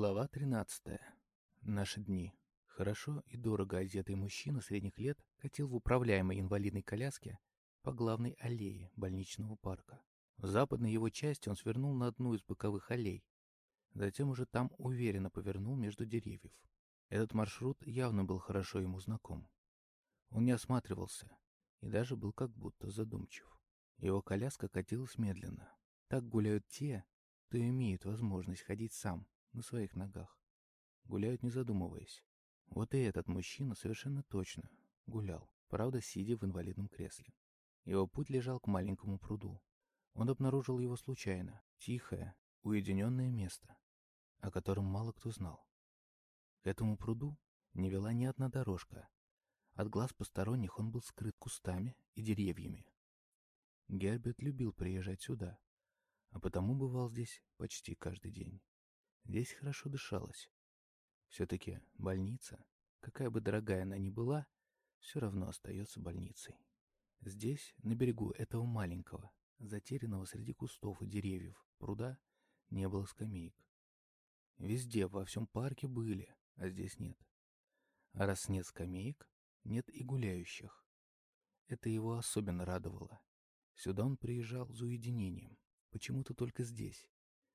Глава 13. Наши дни. Хорошо и дорого одетый мужчина средних лет катил в управляемой инвалидной коляске по главной аллее больничного парка. В западной его части он свернул на одну из боковых аллей. Затем уже там уверенно повернул между деревьев. Этот маршрут явно был хорошо ему знаком. Он не осматривался и даже был как будто задумчив. Его коляска катилась медленно. Так гуляют те, кто имеет возможность ходить сам, на своих ногах. Гуляют, не задумываясь. Вот и этот мужчина совершенно точно гулял, правда, сидя в инвалидном кресле. Его путь лежал к маленькому пруду. Он обнаружил его случайно, тихое, уединенное место, о котором мало кто знал. К этому пруду не вела ни одна дорожка. От глаз посторонних он был скрыт кустами и деревьями. Герберт любил приезжать сюда, а потому бывал здесь почти каждый день. Здесь хорошо дышалось. Все-таки больница, какая бы дорогая она ни была, все равно остается больницей. Здесь, на берегу этого маленького, затерянного среди кустов и деревьев пруда, не было скамеек. Везде, во всем парке были, а здесь нет. А раз нет скамеек, нет и гуляющих. Это его особенно радовало. Сюда он приезжал за уединением. Почему-то только здесь,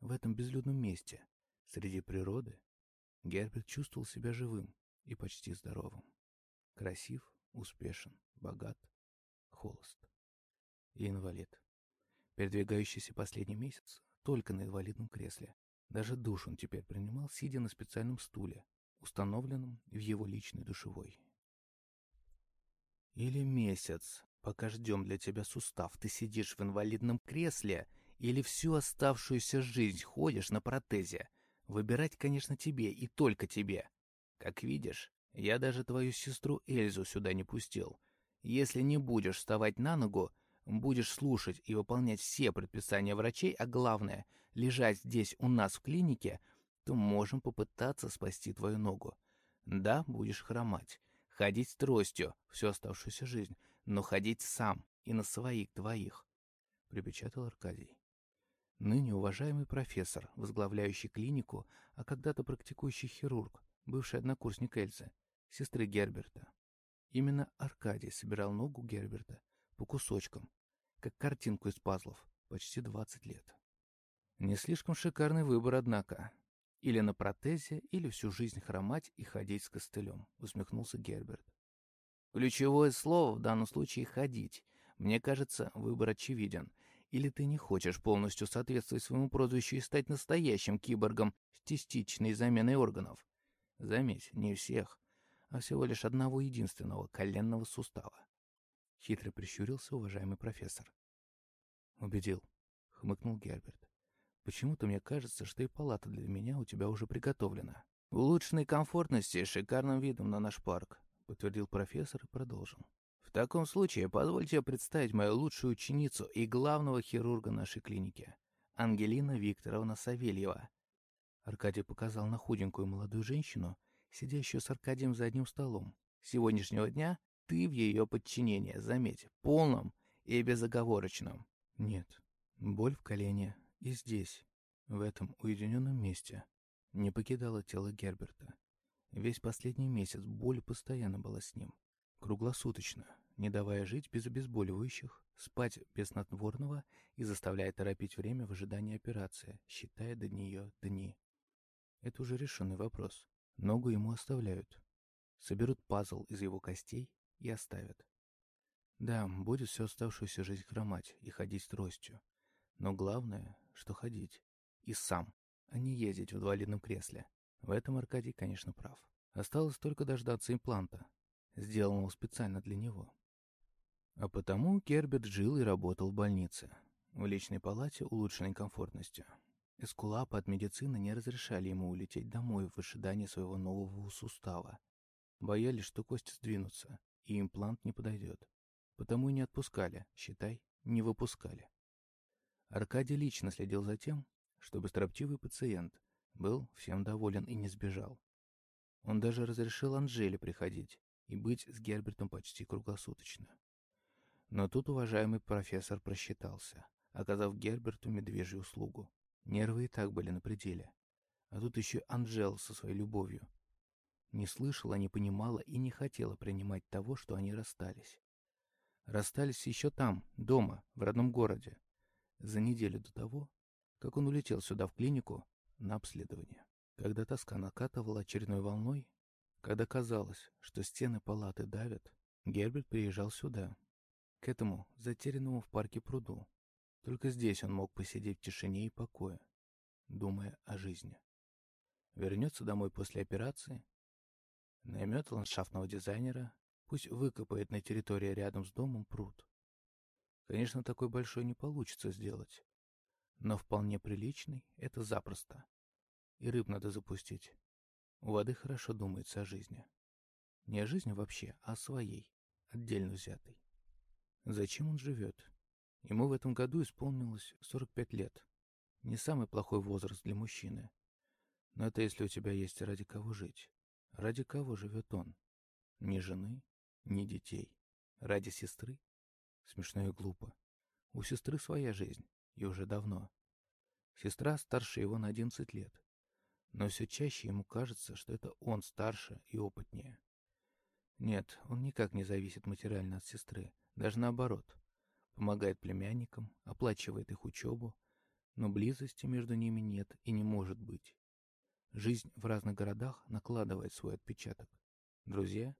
в этом безлюдном месте, Среди природы Герберт чувствовал себя живым и почти здоровым. Красив, успешен, богат, холост. И инвалид. Передвигающийся последний месяц только на инвалидном кресле. Даже душ он теперь принимал, сидя на специальном стуле, установленном в его личной душевой. Или месяц, пока ждем для тебя сустав, ты сидишь в инвалидном кресле, или всю оставшуюся жизнь ходишь на протезе, Выбирать, конечно, тебе и только тебе. Как видишь, я даже твою сестру Эльзу сюда не пустил. Если не будешь вставать на ногу, будешь слушать и выполнять все предписания врачей, а главное, лежать здесь у нас в клинике, то можем попытаться спасти твою ногу. Да, будешь хромать, ходить с тростью всю оставшуюся жизнь, но ходить сам и на своих двоих, — припечатал Аркадий. Ныне уважаемый профессор, возглавляющий клинику, а когда-то практикующий хирург, бывший однокурсник Эльзы, сестры Герберта. Именно Аркадий собирал ногу Герберта по кусочкам, как картинку из пазлов, почти 20 лет. Не слишком шикарный выбор, однако. Или на протезе, или всю жизнь хромать и ходить с костылем, усмехнулся Герберт. Ключевое слово в данном случае «ходить». Мне кажется, выбор очевиден. Или ты не хочешь полностью соответствовать своему прозвищу и стать настоящим киборгом с частичной заменой органов? Заметь, не всех, а всего лишь одного единственного коленного сустава. Хитро прищурился уважаемый профессор. «Убедил», — хмыкнул Герберт. «Почему-то мне кажется, что и палата для меня у тебя уже приготовлена». «Улучшенной комфортности и шикарным видом на наш парк», — подтвердил профессор и продолжил. Таком случае позвольте представить мою лучшую ученицу и главного хирурга нашей клиники, Ангелина Викторовна Савельева. Аркадий показал на худенькую молодую женщину, сидящую с Аркадием за одним столом. Сегодняшнего дня ты в ее подчинении, заметь, полном и безоговорочном. Нет, боль в колене и здесь, в этом уединенном месте, не покидала тело Герберта. Весь последний месяц боль постоянно была с ним. Круглосуточно, не давая жить без обезболивающих, спать без снотворного и заставляя торопить время в ожидании операции, считая до нее дни. Это уже решенный вопрос. Ногу ему оставляют. Соберут пазл из его костей и оставят. Да, будет всю оставшуюся жизнь хромать и ходить тростью. Но главное, что ходить. И сам, а не ездить в инвалидном кресле. В этом Аркадий, конечно, прав. Осталось только дождаться импланта, сделанного специально для него. А потому Керберт жил и работал в больнице, в личной палате улучшенной комфортностью. Эскулапы от медицины не разрешали ему улететь домой в ожидании своего нового сустава. Боялись, что кости сдвинутся, и имплант не подойдет. Потому и не отпускали, считай, не выпускали. Аркадий лично следил за тем, чтобы строптивый пациент был всем доволен и не сбежал. Он даже разрешил Анжеле приходить, и быть с Гербертом почти круглосуточно. Но тут уважаемый профессор просчитался, оказав Герберту медвежью услугу. Нервы и так были на пределе. А тут еще Анжела со своей любовью. Не слышала, не понимала и не хотела принимать того, что они расстались. Расстались еще там, дома, в родном городе, за неделю до того, как он улетел сюда в клинику на обследование. Когда тоска накатывала очередной волной, когда казалось, что стены палаты давят, Герберт приезжал сюда, к этому затерянному в парке пруду. Только здесь он мог посидеть в тишине и покое, думая о жизни. Вернется домой после операции, наймет ландшафтного дизайнера, пусть выкопает на территории рядом с домом пруд. Конечно, такой большой не получится сделать, но вполне приличный — это запросто. И рыб надо запустить. У воды хорошо думается о жизни. Не о жизни вообще, а о своей, отдельно взятой. Зачем он живет? Ему в этом году исполнилось 45 лет. Не самый плохой возраст для мужчины. Но это если у тебя есть ради кого жить. Ради кого живет он? Ни жены, ни детей. Ради сестры? Смешно и глупо. У сестры своя жизнь, и уже давно. Сестра старше его на 11 лет. Но все чаще ему кажется, что это он старше и опытнее. Нет, он никак не зависит материально от сестры, даже наоборот. Помогает племянникам, оплачивает их учебу, но близости между ними нет и не может быть. Жизнь в разных городах накладывает свой отпечаток. Друзья?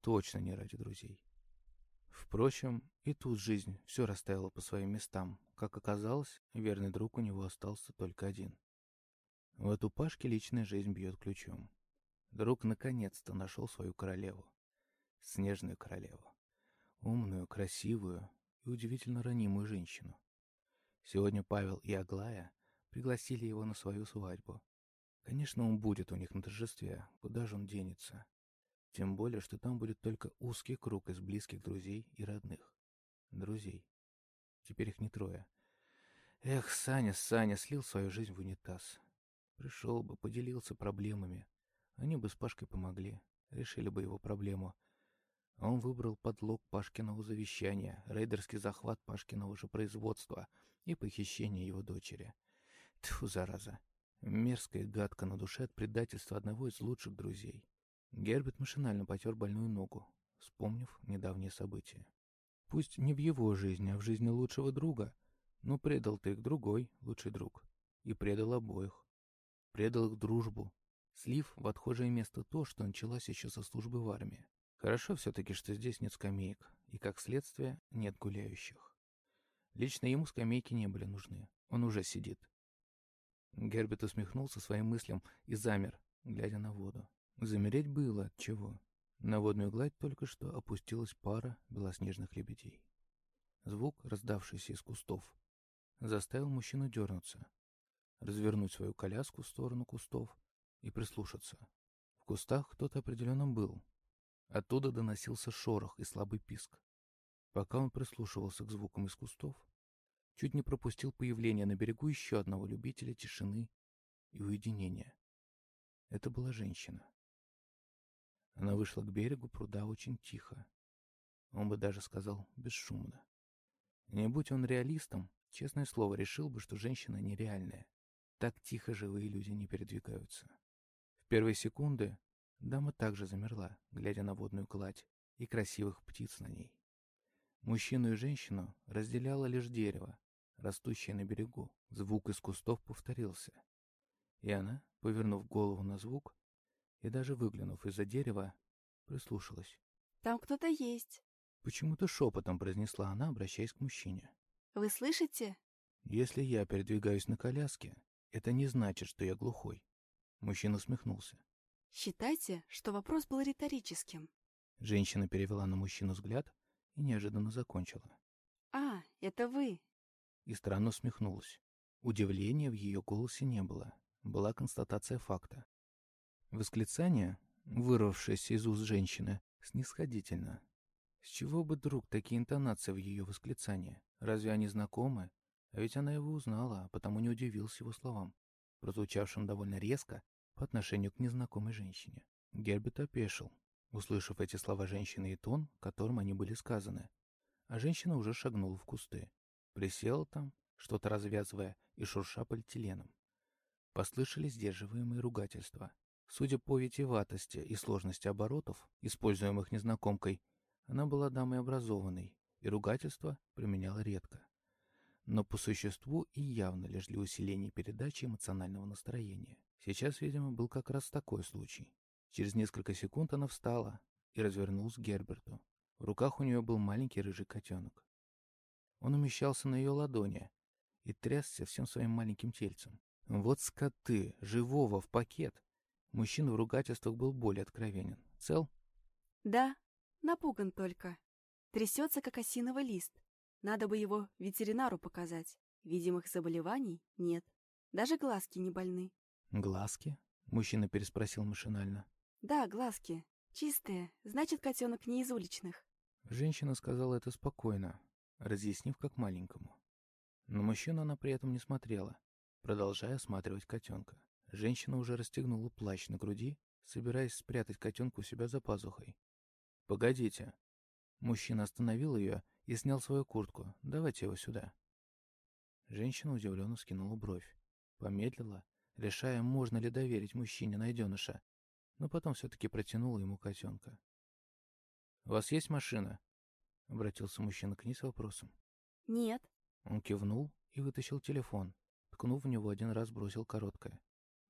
Точно не ради друзей. Впрочем, и тут жизнь все расставила по своим местам. Как оказалось, верный друг у него остался только один. В эту Пашке личная жизнь бьет ключом. Друг наконец-то нашел свою королеву. Снежную королеву. Умную, красивую и удивительно ранимую женщину. Сегодня Павел и Аглая пригласили его на свою свадьбу. Конечно, он будет у них на торжестве, куда же он денется. Тем более, что там будет только узкий круг из близких друзей и родных. Друзей. Теперь их не трое. Эх, Саня, Саня слил свою жизнь в унитаз. Пришел бы, поделился проблемами. Они бы с Пашкой помогли, решили бы его проблему. Он выбрал подлог Пашкиного завещания, рейдерский захват Пашкиного же производства и похищение его дочери. Тьфу, зараза. Мерзкая гадка на душе от предательства одного из лучших друзей. Герберт машинально потер больную ногу, вспомнив недавние события. Пусть не в его жизни, а в жизни лучшего друга, но предал ты их другой, лучший друг. И предал обоих предал их дружбу, слив в отхожее место то, что началось еще со службы в армии. Хорошо все-таки, что здесь нет скамеек, и, как следствие, нет гуляющих. Лично ему скамейки не были нужны, он уже сидит. Герберт усмехнулся своим мыслям и замер, глядя на воду. Замереть было от чего. На водную гладь только что опустилась пара белоснежных лебедей. Звук, раздавшийся из кустов, заставил мужчину дернуться, развернуть свою коляску в сторону кустов и прислушаться. В кустах кто-то определенно был. Оттуда доносился шорох и слабый писк. Пока он прислушивался к звукам из кустов, чуть не пропустил появление на берегу еще одного любителя тишины и уединения. Это была женщина. Она вышла к берегу пруда очень тихо. Он бы даже сказал, бесшумно. Не будь он реалистом, честное слово, решил бы, что женщина нереальная. Так тихо живые люди не передвигаются. В первые секунды дама также замерла, глядя на водную гладь и красивых птиц на ней. Мужчину и женщину разделяло лишь дерево, растущее на берегу. Звук из кустов повторился. И она, повернув голову на звук и даже выглянув из-за дерева, прислушалась. «Там кто-то есть!» Почему-то шепотом произнесла она, обращаясь к мужчине. «Вы слышите?» «Если я передвигаюсь на коляске, это не значит, что я глухой. Мужчина усмехнулся. Считайте, что вопрос был риторическим. Женщина перевела на мужчину взгляд и неожиданно закончила. А, это вы. И странно усмехнулась. Удивления в ее голосе не было. Была констатация факта. Восклицание, вырвавшееся из уст женщины, снисходительно. С чего бы, друг, такие интонации в ее восклицании? Разве они знакомы? А ведь она его узнала, а потому не удивился его словам, прозвучавшим довольно резко по отношению к незнакомой женщине. Герберт опешил, услышав эти слова женщины и тон, которым они были сказаны. А женщина уже шагнула в кусты. Присела там, что-то развязывая и шурша полиэтиленом. Послышались сдерживаемые ругательства. Судя по витиеватости и сложности оборотов, используемых незнакомкой, она была дамой образованной и ругательства применяла редко. Но по существу и явно лишь для усиления передачи эмоционального настроения. Сейчас, видимо, был как раз такой случай. Через несколько секунд она встала и развернулась к Герберту. В руках у нее был маленький рыжий котенок. Он умещался на ее ладони и трясся всем своим маленьким тельцем. Вот скоты, живого в пакет. Мужчина в ругательствах был более откровенен. Цел? Да, напуган только. Трясется, как осиновый лист. Надо бы его ветеринару показать. Видимых заболеваний нет. Даже глазки не больны. Глазки? Мужчина переспросил машинально. Да, глазки. Чистые. Значит, котенок не из уличных. Женщина сказала это спокойно, разъяснив как маленькому. Но мужчину она при этом не смотрела, продолжая осматривать котенка. Женщина уже расстегнула плащ на груди, собираясь спрятать котенка у себя за пазухой. «Погодите». Мужчина остановил ее и снял свою куртку. «Давайте его сюда». Женщина удивленно скинула бровь. Помедлила, решая, можно ли доверить мужчине найденыша, но потом все-таки протянула ему котенка. «У вас есть машина?» — обратился мужчина к ней с вопросом. «Нет». Он кивнул и вытащил телефон. Ткнув в него, один раз бросил короткое.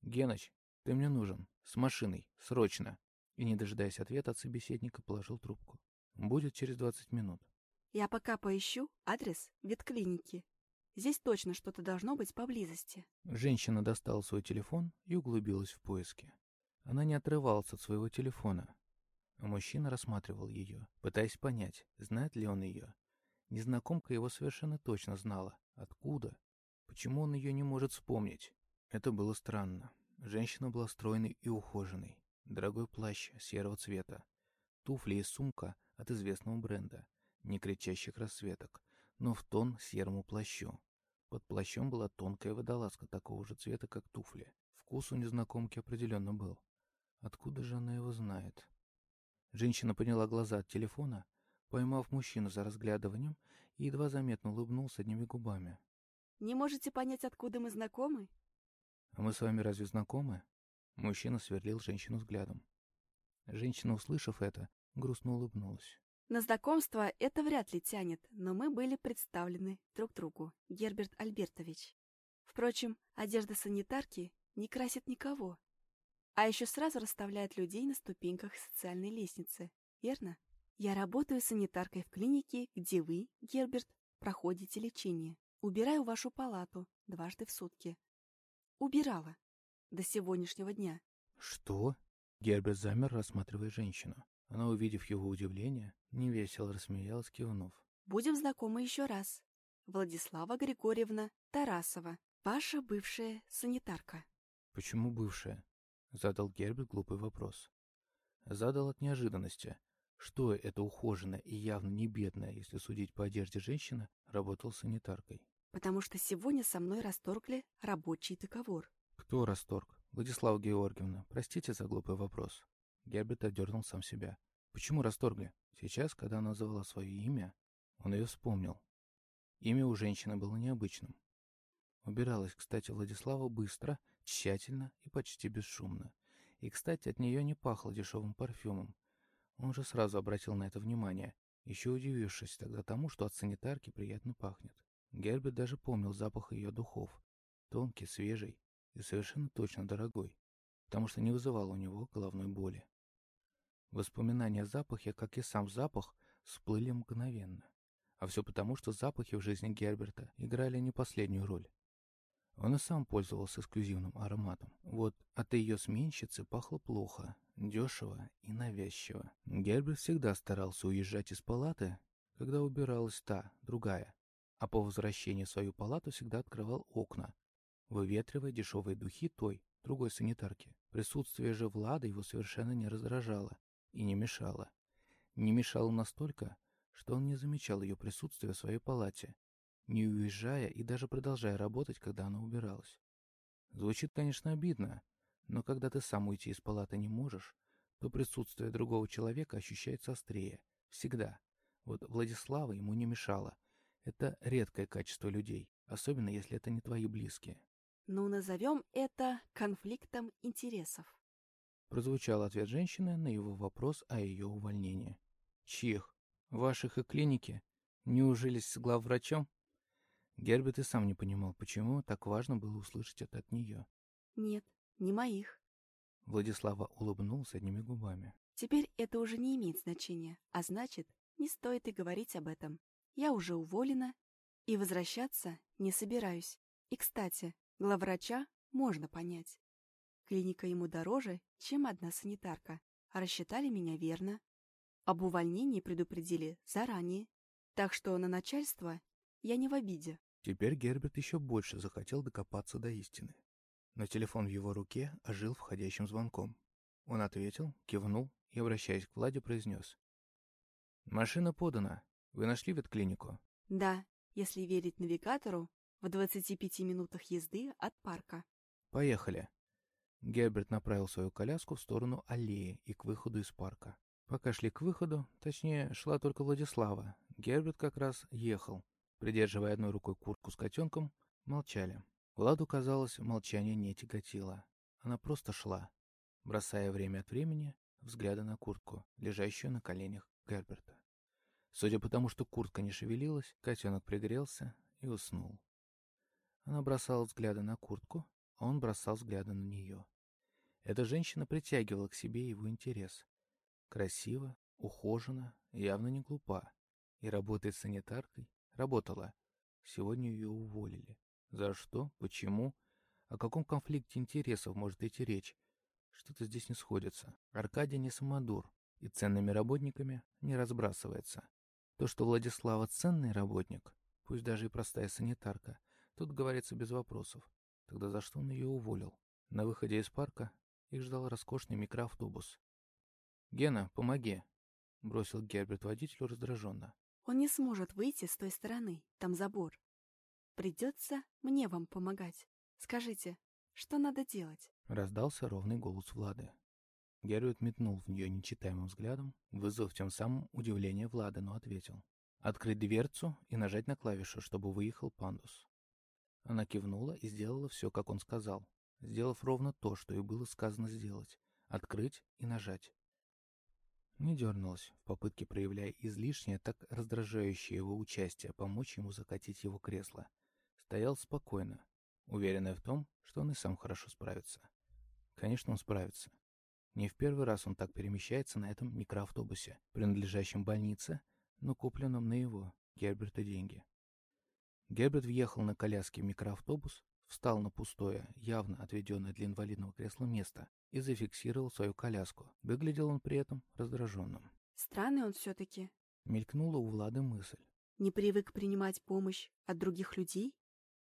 «Геныч, ты мне нужен. С машиной. Срочно!» И, не дожидаясь ответа от собеседника, положил трубку. «Будет через двадцать минут». «Я пока поищу адрес ветклиники. Здесь точно что-то должно быть поблизости». Женщина достала свой телефон и углубилась в поиски. Она не отрывалась от своего телефона. Мужчина рассматривал ее, пытаясь понять, знает ли он ее. Незнакомка его совершенно точно знала. Откуда? Почему он ее не может вспомнить? Это было странно. Женщина была стройной и ухоженной. Дорогой плащ серого цвета. Туфли и сумка от известного бренда. Не кричащих расцветок, но в тон серому плащу. Под плащом была тонкая водолазка такого же цвета, как туфли. Вкус у незнакомки определенно был. Откуда же она его знает? Женщина подняла глаза от телефона, поймав мужчину за разглядыванием, и едва заметно улыбнулся одними губами. «Не можете понять, откуда мы знакомы?» «А мы с вами разве знакомы?» Мужчина сверлил женщину взглядом. Женщина, услышав это, грустно улыбнулась. На знакомство это вряд ли тянет, но мы были представлены друг другу, Герберт Альбертович. Впрочем, одежда санитарки не красит никого. А еще сразу расставляет людей на ступеньках социальной лестницы, верно? Я работаю санитаркой в клинике, где вы, Герберт, проходите лечение. Убираю вашу палату дважды в сутки. Убирала. До сегодняшнего дня. Что? Герберт замер, рассматривая женщину. Она, увидев его удивление, невесело рассмеялась, кивнув. Будем знакомы еще раз. Владислава Григорьевна Тарасова, ваша бывшая санитарка. Почему бывшая? Задал Герберт глупый вопрос. Задал от неожиданности. Что это ухоженная и явно не бедная, если судить по одежде женщина, работал санитаркой потому что сегодня со мной расторгли рабочий договор. Кто расторг? Владислава Георгиевна, простите за глупый вопрос. Герберт отдернул сам себя. Почему расторгли? Сейчас, когда она назвала свое имя, он ее вспомнил. Имя у женщины было необычным. Убиралась, кстати, Владислава быстро, тщательно и почти бесшумно. И, кстати, от нее не пахло дешевым парфюмом. Он же сразу обратил на это внимание, еще удивившись тогда тому, что от санитарки приятно пахнет. Герберт даже помнил запах ее духов. Тонкий, свежий и совершенно точно дорогой, потому что не вызывал у него головной боли. Воспоминания о запахе, как и сам запах, всплыли мгновенно. А все потому, что запахи в жизни Герберта играли не последнюю роль. Он и сам пользовался эксклюзивным ароматом. Вот от ее сменщицы пахло плохо, дешево и навязчиво. Герберт всегда старался уезжать из палаты, когда убиралась та, другая, а по возвращении в свою палату всегда открывал окна, выветривая дешевые духи той, другой санитарки. Присутствие же Влада его совершенно не раздражало и не мешало. Не мешало настолько, что он не замечал ее присутствия в своей палате, не уезжая и даже продолжая работать, когда она убиралась. Звучит, конечно, обидно, но когда ты сам уйти из палаты не можешь, то присутствие другого человека ощущается острее. Всегда. Вот Владислава ему не мешала, это редкое качество людей, особенно если это не твои близкие. Ну, назовем это конфликтом интересов. Прозвучал ответ женщины на его вопрос о ее увольнении. Чьих? Ваших и клиники? Неужели с главврачом? Герберт и сам не понимал, почему так важно было услышать это от нее. Нет, не моих. Владислава улыбнулся одними губами. Теперь это уже не имеет значения, а значит, не стоит и говорить об этом. Я уже уволена и возвращаться не собираюсь. И, кстати, главврача можно понять. Клиника ему дороже, чем одна санитарка, рассчитали меня верно. Об увольнении предупредили заранее, так что на начальство я не в обиде. Теперь Герберт еще больше захотел докопаться до истины. Но телефон в его руке ожил входящим звонком. Он ответил, кивнул и, обращаясь к Владе, произнес. «Машина подана. Вы нашли ветклинику?» «Да, если верить навигатору, в 25 минутах езды от парка». «Поехали». Герберт направил свою коляску в сторону аллеи и к выходу из парка. Пока шли к выходу, точнее, шла только Владислава, Герберт как раз ехал. Придерживая одной рукой куртку с котенком, молчали. Владу, казалось, молчание не тяготило. Она просто шла, бросая время от времени взгляды на куртку, лежащую на коленях Герберта. Судя по тому, что куртка не шевелилась, котенок пригрелся и уснул. Она бросала взгляды на куртку, а он бросал взгляды на нее. Эта женщина притягивала к себе его интерес. Красиво, ухожена, явно не глупа. И работает санитаркой. Работала. Сегодня ее уволили. За что? Почему? О каком конфликте интересов может идти речь? Что-то здесь не сходится. Аркадий не самодур и ценными работниками не разбрасывается. То, что Владислава ценный работник, пусть даже и простая санитарка, тут говорится без вопросов. Тогда за что он ее уволил? На выходе из парка их ждал роскошный микроавтобус. «Гена, помоги!» — бросил Герберт водителю раздраженно. «Он не сможет выйти с той стороны, там забор. Придется мне вам помогать. Скажите, что надо делать?» Раздался ровный голос Влады. Герберт метнул в нее нечитаемым взглядом, вызвав тем самым удивление Влада, но ответил. «Открыть дверцу и нажать на клавишу, чтобы выехал пандус». Она кивнула и сделала все, как он сказал, сделав ровно то, что ей было сказано сделать — открыть и нажать. Не дернулась, в попытке проявляя излишнее, так раздражающее его участие, помочь ему закатить его кресло. Стоял спокойно, уверенная в том, что он и сам хорошо справится. Конечно, он справится. Не в первый раз он так перемещается на этом микроавтобусе, принадлежащем больнице, но купленном на его, Герберта, деньги. Герберт въехал на коляске в микроавтобус, встал на пустое, явно отведенное для инвалидного кресла место и зафиксировал свою коляску. Выглядел он при этом раздраженным. Странный он все-таки. Мелькнула у Влады мысль. Не привык принимать помощь от других людей?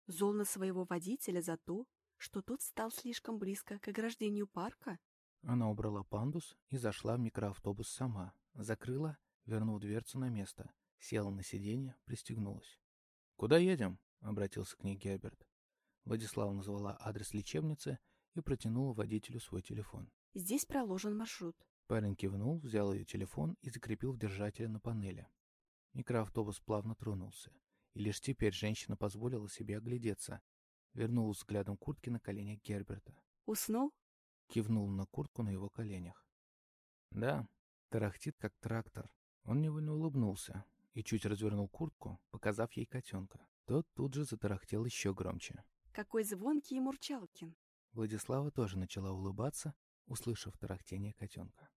Зол на своего водителя за то, что тот стал слишком близко к ограждению парка? Она убрала пандус и зашла в микроавтобус сама. Закрыла, вернула дверцу на место. Села на сиденье, пристегнулась. «Куда едем?» — обратился к ней Герберт. Владислава назвала адрес лечебницы и протянула водителю свой телефон. «Здесь проложен маршрут». Парень кивнул, взял ее телефон и закрепил в держателе на панели. Микроавтобус плавно тронулся, и лишь теперь женщина позволила себе оглядеться. Вернула взглядом куртки на коленях Герберта. «Уснул?» Кивнул на куртку на его коленях. «Да, тарахтит, как трактор». Он невольно улыбнулся, и чуть развернул куртку, показав ей котенка. Тот тут же затарахтел еще громче. Какой звонкий Мурчалкин. Владислава тоже начала улыбаться, услышав тарахтение котенка.